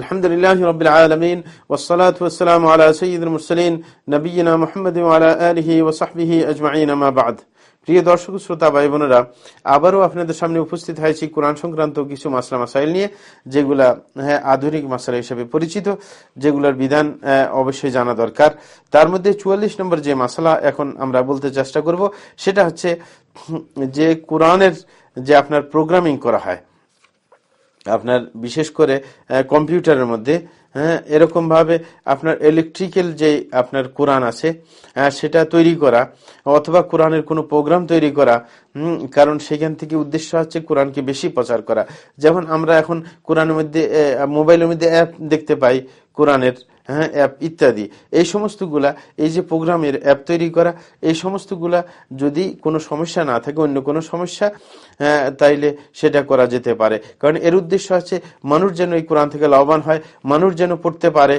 আলহামদুলিল্লাহ মোহাম্মদ প্রিয় দর্শক, শ্রোতা ভাই বোনেরা আবারও আপনাদের সামনে উপস্থিত হয়েছি কোরআন সংক্রান্ত কিছু নিয়ে, যেগুলা হ্যাঁ আধুনিক মাসালা হিসেবে পরিচিত, যেগুলোর বিধান হ্যাঁ, অবশ্যই জানা দরকার। তার মধ্যে চুয়াল্লিশ নম্বর যে মাসালা এখন আমরা বলতে চেষ্টা করব, সেটা হচ্ছে যে কোরআনের যে আপনার প্রোগ্রামিং করা হয় আপনার, বিশেষ করে কম্পিউটারের মধ্যে হ্যাঁ এরকম ভাবে আপনার ইলেকট্রিক্যাল যে আপনার কোরআন আছে সেটা তৈরি করা, অথবা কোরআনের কোনো প্রোগ্রাম তৈরি করা কারণ সেখান থেকে উদ্দেশ্য হচ্ছে কোরআনকে বেশি প্রচার করা। যেমন আমরা এখন কোরআনের মধ্যে মোবাইলের মধ্যে অ্যাপ দেখতে পাই কোরআনের হ্যাঁ অ্যাপ ইত্যাদি। এই সমস্তগুলা এই যে প্রোগ্রামের অ্যাপ তৈরি করা এই সমস্তগুলা যদি কোনো সমস্যা না থাকে অন্য কোনো সমস্যা হ্যাঁ, তাইলে সেটা করা যেতে পারে। কারণ এর উদ্দেশ্য আছে মানুষ যেন এই কোরআন থেকে লাভবান হয় মানুষ যেন পড়তে পারে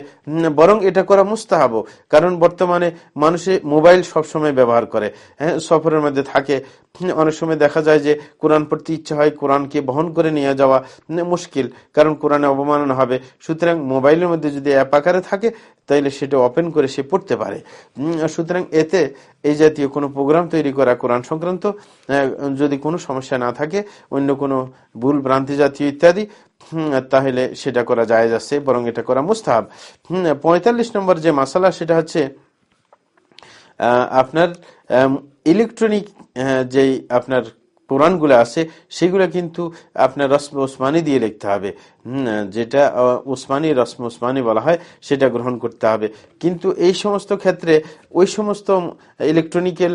বরং এটা করা মুস্তাহাব কারণ বর্তমানে মানুষে মোবাইল সবসময় ব্যবহার করে। হ্যাঁ সফরের মধ্যে থাকে অনেক সময় দেখা যায় যে কোরআন পড়তে ইচ্ছা হয় কোরআনকে বহন করে নিয়ে যাওয়া মুশকিল। কারণ কোরআনে অবমাননা হবে। সুতরাং মোবাইলের মধ্যে যদি অ্যাপ আকারে থাকে তাইলে সেটা ওপেন করে সে পড়তে পারে। সুতরাং এতে এই জাতীয় কোনো প্রোগ্রাম তৈরি করা কোরআন সংক্রান্ত যদি কোনো সমস্যা না থাকে, অন্য কোনো ভুল, ভ্রান্তি জাতীয় ইত্যাদি তাহলে সেটা করা যায় যাচ্ছে বরং এটা করা মুস্তাহাব। পঁয়তাল্লিশ নম্বর যে মশালা সেটা হচ্ছে আপনার ইলেকট্রনিক যেই আপনার কোরআনগুলো আছে, সেগুলো কিন্তু আপনার রসম ওসমানি দিয়ে লিখতে হবে। যেটা উসমানি রসম ওসমানি বলা হয়, সেটা গ্রহণ করতে হবে। কিন্তু এই সমস্ত ক্ষেত্রে, ওই সমস্ত ইলেকট্রনিক্যাল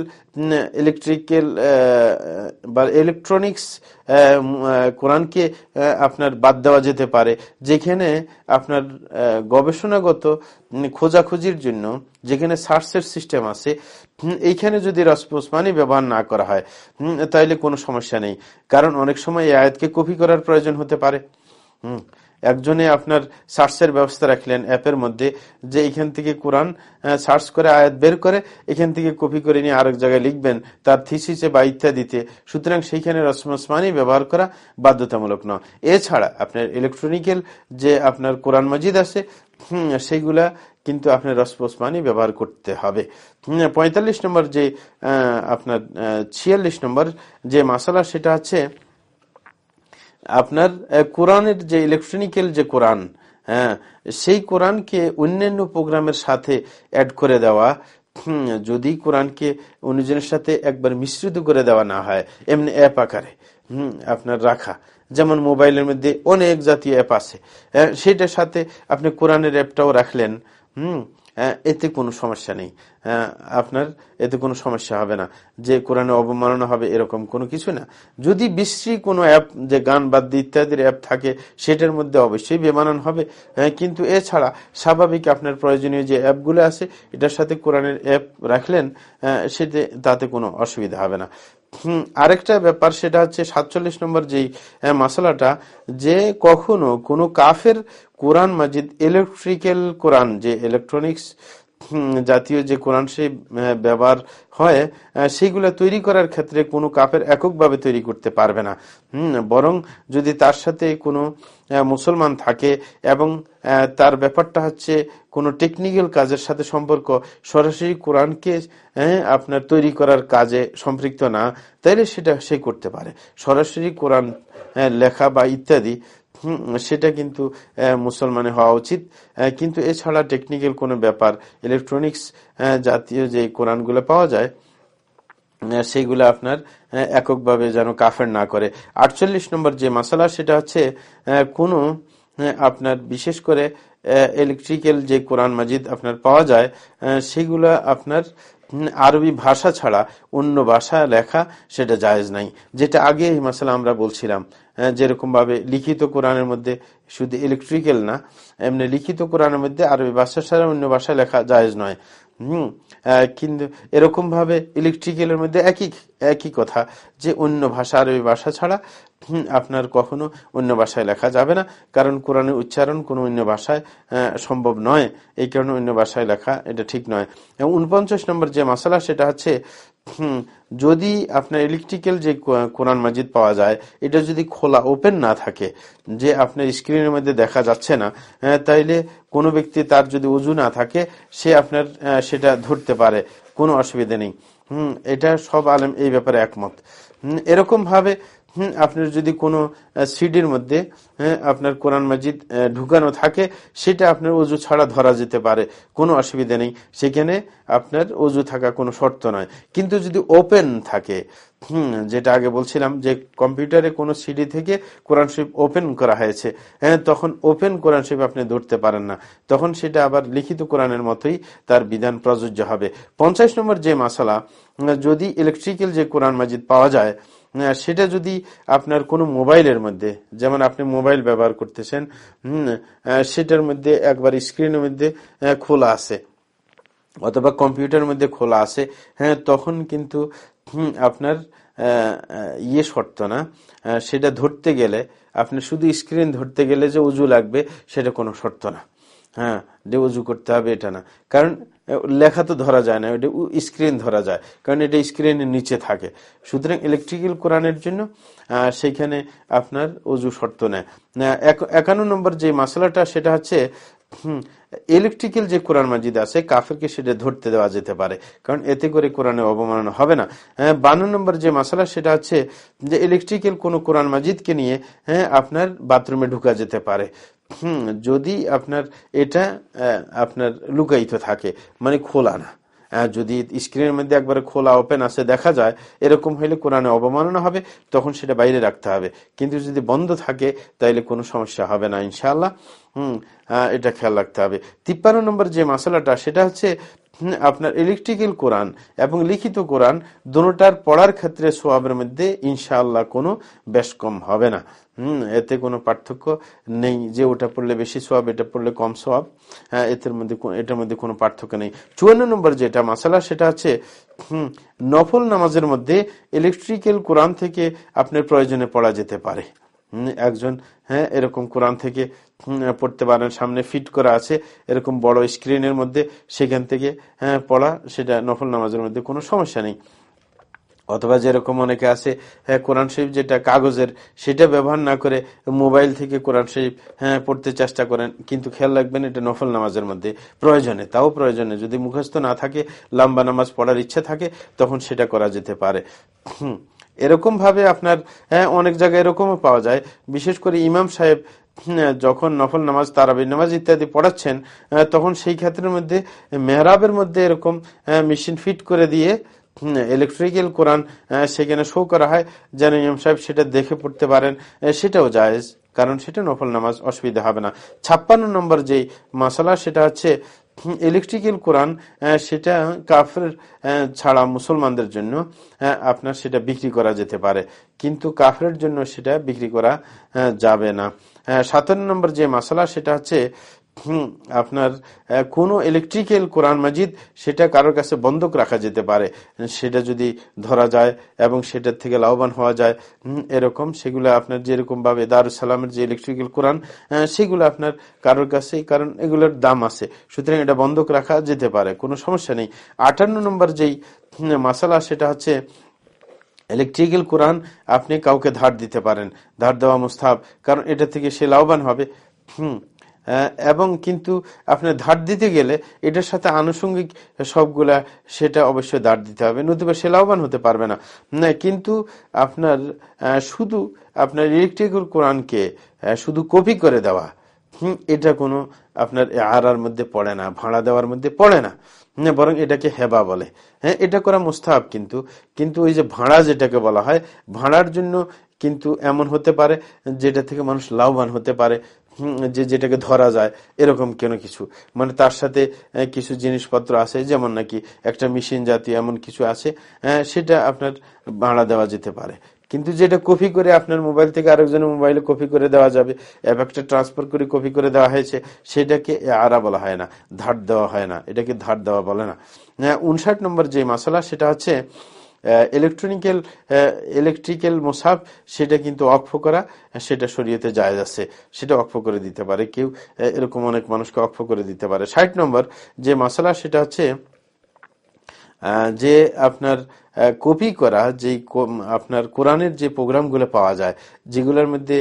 ইলেকট্রিক্যাল বা ইলেকট্রনিক্স কোরআনকে আপনার বাদ দেওয়া যেতে পারে। যেখানে আপনার গবেষণাগত খোঁজাখুঁজির জন্য যেখানে সার্চের সিস্টেম আছে এইখানে যদি রসপোসমানি ব্যবহার না করা হয় তাইলে কোনো সমস্যা নেই। কারণ অনেক সময় এই আয়াতকে কপি করার প্রয়োজন হতে পারে। হুম। একজনে আপনার সার্চের ব্যবস্থা রাখলেন অ্যাপের মধ্যে যে এখান থেকে কোরআন সার্চ করে আয়াত বের করে এখান থেকে কপি করে নিয়ে আরেক জায়গায় লিখবেন তার থিসিসে বা ইত্যাদিতে। সুতরাং সেইখানে রসমসমানি ব্যবহার করা বাধ্যতামূলক নয়। এছাড়া আপনার ইলেকট্রনিক্যাল যে আপনার কোরআন মজিদ আছে সেইগুলা কিন্তু আপনার রসমসমানি ব্যবহার করতে হবে। পঁয়তাল্লিশ নম্বর যে আপনার ছিয়াল্লিশ নম্বর যে মশালা সেটা হচ্ছে আপনার কোরআনের যে ইলেকট্রনিক্যাল যে কোরআন হ্যাঁ সেই কোরআনকে অন্যান্য প্রোগ্রামের সাথে অ্যাড করে দেওয়া যদি কোরআনকে অন্যজনের সাথে একবার মিশ্রিত করে দেওয়া না হয়, এমনি অ্যাপ আকারে, হম, আপনার রাখা। যেমন মোবাইলের মধ্যে অনেক জাতীয় অ্যাপ আছে সেটার সাথে আপনি কোরআনের অ্যাপটাও রাখলেন, হুম এতে কোনো সমস্যা নেই। আপনার এতে কোনো সমস্যা হবে না। যে কোরআনে অবমাননা হবে এরকম কোনো কিছু না। যদি বিশ্রী কোনো অ্যাপ, যে গান বাদ্য ইত্যাদির অ্যাপ থাকে, সেটার মধ্যে অবশ্যই বেমানান হবে। কিন্তু এছাড়া স্বাভাবিক আপনার প্রয়োজনীয় যে অ্যাপগুলো আছে, এটার সাথে কোরআনের অ্যাপ রাখলেন সেতে, তাতে কোনো অসুবিধা হবে না। হম, আরেকটা ব্যাপার সেটা হচ্ছে সাতচল্লিশ নম্বর যেই মশলাটা, যে কখনো কোনো কাফের কোরআন মাজিদ ইলেকট্রিক্যাল কোরআন, যে ইলেকট্রনিক্স জাতীয় যে কোরআন সে ব্যবহার হয় সেইগুলা তৈরি করার ক্ষেত্রে কোনো কাপের এককভাবে তৈরি করতে পারবে না। বরং যদি তার সাথে কোনো মুসলমান থাকে এবং তার ব্যাপারটা হচ্ছে কোনো টেকনিক্যাল কাজের সাথে সম্পর্ক, সরাসরি কোরআনকে আপনার তৈরি করার কাজে সম্পৃক্ত না, তাইলে সেটা সে করতে পারে। সরাসরি কোরআন লেখা বা ইত্যাদি সেটা কিন্তু মুসলমানে হওয়া উচিত। কিন্তু এছাড়া টেকনিক্যাল কোনো ব্যাপার ইলেকট্রনিক্স জাতীয় যে কোরআনগুলো পাওয়া যায় সেইগুলো আপনার এককভাবে যেন কাফের না করে। আটচল্লিশ নম্বর যে মশালা সেটা হচ্ছে কোনো আপনার বিশেষ করে ইলেকট্রিক্যাল যে কোরআন মাজিদ আপনার পাওয়া যায় সেগুলো আপনার আরবি ভাষা ছাড়া অন্য ভাষা লেখা সেটা জায়েজ নাই। যেটা আগে এই মাসালা আমরা বলছিলাম যেরকমভাবে লিখিত কোরআনের মধ্যে শুধু ইলেকট্রিক্যাল না, এমনি লিখিত কোরআনের মধ্যে আরবি ভাষা ছাড়া অন্য ভাষা লেখা জায়েজ নয়। হম কিন্তু এরকম ভাবে ইলেকট্রিক্যালের মধ্যে একই একই কথা যে অন্য ভাষা, আরবি ভাষা ছাড়া আপনার কখনো অন্য ভাষায় লেখা যাবে না। কারণ কোরআনের উচ্চারণ কোনো অন্য ভাষায় সম্ভব নয়। এই কারণে অন্য ভাষায় লেখা এটা ঠিক নয়। উনপঞ্চাশ নম্বর যে মশালা, সেটা হচ্ছে যদি আপনার ইলেকট্রিক্যাল যে কোরআন মাজিদ পাওয়া যায়, এটা যদি খোলা ওপেন না থাকে, যে আপনার স্ক্রিনের মধ্যে দেখা যাচ্ছে না তাইলে কোনো ব্যক্তি তার যদি উজু না থাকে, সে আপনার সেটা ধরতে পারে, কোনো অসুবিধা নেই। হম, এটা সব আলেম এই ব্যাপারে একমত। এরকম ভাবে আপনার যদি কোনো সিডির মধ্যে আপনার কোরআন মাজিদ ঢুকানো থাকে, সেটা আপনার অজু ছাড়া ধরা যেতে পারে। কোনো অসুবিধা নেই। সেখানে আপনার অজু থাকা কোনো শর্ত নয়। কিন্তু যদি ওপেন থাকে, হুম, যেটা আগে বলছিলাম যে কম্পিউটারে কোনো সিডি থেকে কোরআন শরীফ ওপেন করা হয়েছে হ্যাঁ তখন ওপেন কোরআন শরীফ আপনি ধরতে পারেন না। তখন সেটা আবার লিখিত কোরআনের মতোই তার বিধান প্রযোজ্য হবে। পঞ্চাশ নম্বর যে মশালা যদি ইলেকট্রিক্যাল যে কোরআন মাজিদ পাওয়া যায় সেটা যদি আপনার কোনো মোবাইলের মধ্যে, যেমন আপনি মোবাইল ব্যবহার করতেছেন সেটার মধ্যে একবার স্ক্রিনের মধ্যে খোলা আছে, অথবা কম্পিউটারের মধ্যে খোলা আছে হ্যাঁ তখন কিন্তু আপনার ইয়ে শর্ত না সেটা ধরতে গেলে, আপনি শুধু স্ক্রিন ধরতে গেলে যে উজু লাগবে, সেটা কোনো শর্ত না। হ্যাঁ যে উজু করতে হবে এটা না। কারণ লেখা তো ধরা যায় না ওটা স্ক্রিন ধরা যায়, কারণ এটা স্ক্রিনের নিচে থাকে। সুতরাং ইলেকট্রিক্যাল কোরআনের জন্য সেইখানে আপনার অজু শর্ত নেয় একান্ন নম্বর যে মশলাটা সেটা হচ্ছে ইলেকট্রিক্যাল যে কোরআন মাজিদ আছে, কাফেরকে সেটা ধরতে দেওয়া যেতে পারে, কারণ এতে করে কোরআনে অবমাননা হবে না। হ্যাঁ বান্ন নম্বর যে মশলা সেটা হচ্ছে যে ইলেকট্রিক্যাল কোনো কোরআন মাজিদকে নিয়ে হ্যাঁ আপনার বাথরুমে ঢুকা যেতে পারে। হুম, যদি আপনার এটা আপনার লুকায়িত থাকে মানে খোলা না। যদি স্ক্রিনের মধ্যে একবারে খোলা ওপেন আছে, দেখা যায়, এরকম হইলে কোরআনে অবমাননা হবে, তখন সেটা বাইরে রাখতে হবে। কিন্তু যদি বন্ধ থাকে, তাইলে কোনো সমস্যা হবে না ইনশাল্লাহ হুম এটা খেয়াল রাখতে হবে। তিপ্পান্ন নম্বর যে মশলাটা সেটা হচ্ছে আপনার ইলেকট্রিক্যাল কোরআন এবং লিখিত কোরআন, দুটার পড়ার ক্ষেত্রে সোয়াবের মধ্যে ইনশাআল্লাহ কোনো বেশ কম হবে না। হম, এতে কোনো পার্থক্য নেই যে ওটা পড়লে বেশি সোয়াব এটা পড়লে কম সোয়াব হ্যাঁ এর মধ্যে এটার মধ্যে কোনো পার্থক্য নেই। চুয়ান্ন নম্বর যেটা মাসালা, সেটা হচ্ছে, হম, নফল নামাজের মধ্যে ইলেকট্রিক্যাল কোরআন থেকে আপনার প্রয়োজনে পড়া যেতে পারে। একজন হ্যাঁ এরকম কোরআন থেকে পড়তে পারেন, সামনে ফিট করা আছে, এরকম বড় স্ক্রিনের মধ্যে সেখান থেকে হ্যাঁ পড়া, সেটা নফল নামাজের মধ্যে কোনো সমস্যা নেই। অথবা যেরকম অনেকে আছে হ্যাঁ কোরআন শরীফ যেটা কাগজের, সেটা ব্যবহার না করে মোবাইল থেকে কোরআন শরীফ হ্যাঁ পড়তে চেষ্টা করেন। কিন্তু খেয়াল রাখবেন, এটা নফল নামাজের মধ্যে প্রয়োজনে, তাও প্রয়োজনে। যদি মুখস্থ না থাকে, লম্বা নামাজ পড়ার ইচ্ছে থাকে, তখন সেটা করা যেতে পারে। এরকম ভাবে আপনার হ্যাঁ অনেক জায়গায় এরকমও পাওয়া যায়। বিশেষ করে ইমাম সাহেব যখন নফল নামাজ তারাবি নামাজ ইত্যাদি পড়াচ্ছেন তখন সেই ক্ষেত্রের মধ্যে, মেহরাবের মধ্যে এরকম মেশিন ফিট করে দিয়ে ইলেকট্রিক্যাল কোরআন সেখানে শো করা হয়, যেন ইমাম সাহেব সেটা দেখে পড়তে পারেন সেটাও জায়েজ, কারণ সেটা নফল নামাজ, অসুবিধা হবে না। ছাপ্পান্ন নম্বর যেই মশলা সেটা হচ্ছে ইলেকট্রিক্যাল কোরআন সেটা কাফের ছাড়া মুসলমানদের জন্য আপনার সেটা বিক্রি করা যেতে পারে, কিন্তু কাফের জন্য সেটা বিক্রি করা যাবে না। সাতান্ন নম্বর যে মশলা সেটা হচ্ছে আপনার কোন ইলেকট্রিক্যাল কোরআন মাজিদ সেটা কারোর কাছে বন্ধক রাখা যেতে পারে। সেটা যদি ধরা যায় এবং সেটার থেকে লাভবান হওয়া যায় এরকম সেগুলো আপনার যেরকম ভাবে দারুসালামের যে ইলেকট্রিক্যাল কোরআন সেগুলো আপনার কারোর কাছে কারণ এগুলোর দাম আছে। সুতরাং এটা বন্ধক রাখা যেতে পারে, কোনো সমস্যা নেই। আটান্ন নম্বর যেই মাসালা সেটা হচ্ছে ইলেকট্রিক্যাল কোরআন, আপনি কাউকে ধার দিতে পারেন। ধার দেওয়া মুস্তাব কারণ এটা থেকে সে লাভবান হবে। হুম এবং কিন্তু আপনার ধার দিতে গেলে এটার সাথে আনুষঙ্গিক সবগুলা সেটা অবশ্যই ধার দিতে হবে। নতুবা সে লাভবান হতে পারবে না। কিন্তু আপনার শুধু আপনার ইলেকট্রিক্যাল কোরআনকে শুধু কপি করে দেওয়া এটা কোনো আপনার আড়ার মধ্যে পড়ে না, ভাড়া দেওয়ার মধ্যে পড়ে না, বরং এটাকে হেবা বলে। হ্যাঁ এটা করা মুস্তাহাব কিন্তু কিন্তু ওই যে ভাড়া যেটাকে বলা হয়, ভাড়ার জন্য কিন্তু এমন হতে পারে যেটা থেকে মানুষ লাভবান হতে পারে। যে যেটাকে ধরা যায়, এরকম কেন কিছু? মানে তার সাথে কিছু জিনিসপত্র আছে, যেমন নাকি একটা মেশিন জাতীয় এমন কিছু আছে সেটা আপনার ভাড়া দেওয়া যেতে পারে। কিন্তু যেটা কপি করে আপনার মোবাইল থেকে আরেকজনের মোবাইলে কপি করে দেওয়া যাবে একটা ট্রান্সফার করে কপি করে দেওয়া হয়েছে, সেটাকে আরা বলা হয় না, ধার দেওয়া হয় না, এটাকে ধার দেওয়া বলে না। হ্যাঁ উনষাট নম্বর যে মশলা, সেটা হচ্ছে ইলেকট্রনিক্যাল ইলেকট্রিক্যাল মোসাফ সেটা কিন্তু অক্ষ করা, সেটা শরীয়তে জায়জ আছে। সেটা অক্ষ করে দিতে পারে কেউ এরকম অনেক মানুষকে অক্ষ করে দিতে পারে। ষাট নম্বর, যে মশলা সেটা হচ্ছে যে আপনার কপি করা যে আপনার কোরআনের যে প্রোগ্রামগুলো পাওয়া যায়, যেগুলোর মধ্যে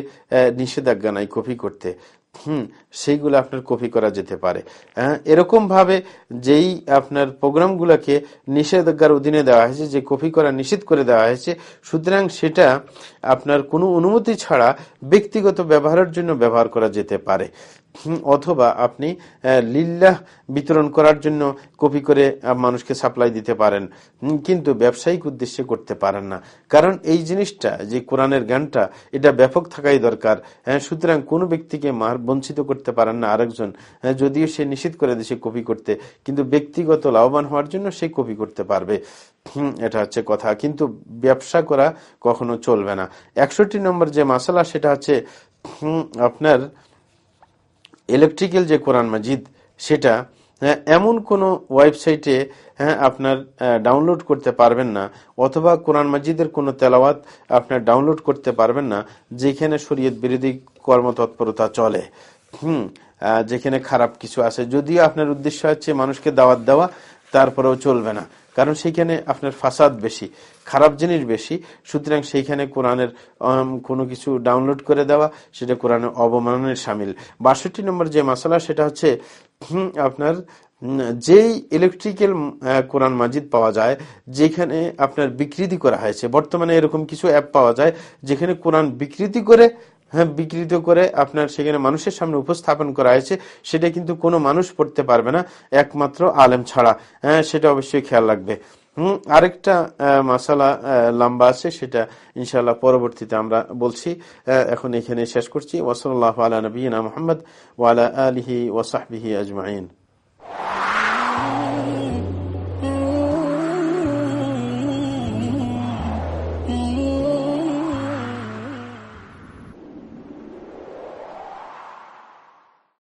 নিষেধাজ্ঞা নাই কপি করতে হুম, সেইগুলো আপনার কপি করা যেতে পারে। হ্যাঁ এরকম ভাবে যেই আপনার প্রোগ্রামগুলোকে নিষেধাজ্ঞার অধীনে দেওয়া হয়েছে, যে কপি করা নিষেধ করে দেওয়া হয়েছে, সুতরাং সেটা আপনার কোনো অনুমতি ছাড়া ব্যক্তিগত ব্যবহারের জন্য ব্যবহার করা যেতে পারে। অথবা আপনি লিল্লাহ বিতরণ করার জন্য কপি করে মানুষকে সাপ্লাই দিতে পারেন। কিন্তু ব্যবসায়িক উদ্দেশ্যে করতে পারেন না। কারণ এই জিনিসটা যে কোরআনের গানটা এটা ব্যাপক থাকাই দরকার। হ্যাঁ সুতরাং কোনো ব্যক্তিকে মার বঞ্চিত করতে পারেন না আরেকজন। হ্যাঁ, যদিও সে নিষেধ করে দেশে কপি করতে কিন্তু ব্যক্তিগত লাভবান হওয়ার জন্য সে কপি করতে পারবে। এটা হচ্ছে কথা। কিন্তু ব্যবসা করা কখনো চলবে না। একষট্টি নম্বর যে মাসালা সেটা হচ্ছে আপনার ইলেকট্রিক্যাল যে কোরআন মাজিদ সেটা হ্যাঁ, এমন কোনো ওয়েবসাইটে হ্যাঁ আপনার ডাউনলোড করতে পারবেন না অথবা কোরআন মাজিদের কোনো তেলাওয়াত আপনার ডাউনলোড করতে পারবেন না যেখানে শরীয়ত বিরোধী কর্মতৎপরতা চলে। হুম যেখানে খারাপ কিছু আছে। যদিও আপনার উদ্দেশ্য হচ্ছে মানুষকে দাওয়াত দেওয়া তারপরেও চলবে না। কারণ সেইখানে আপনার ফাসাদ বেশি, খারাপ জিনিস বেশি। সুতরাং সেইখানে কোরআনের কোনো কিছু ডাউনলোড করে দেওয়া, সেটা কোরআনের অবমাননের সামিল। বাষট্টি নম্বর যে মশলা সেটা হচ্ছে আপনার যেই ইলেকট্রিক্যাল কোরআন মাজিদ পাওয়া যায়, যেখানে আপনার বিকৃতি করা হয়েছে। বর্তমানে এরকম কিছু অ্যাপ পাওয়া যায়, যেখানে কোরআন বিকৃতি করে হ্যাঁ বিকৃত করে আপনার সেখানে মানুষের সামনে উপস্থাপন করা হয়েছে, সেটা কিন্তু কোনো মানুষ পড়তে পারবে না, একমাত্র আলেম ছাড়া। হ্যাঁ সেটা অবশ্যই খেয়াল রাখবে। হম, আরেকটা মাসালা লম্বা আছে, সেটা ইনশাল্লাহ পরবর্তীতে আমরা বলছি। এখন এখানে শেষ করছি। ওসল্লাহ আলা নবীনা মোহাম্মদ ওয়ালা আলহি ওসাহবিহি আজমাইন।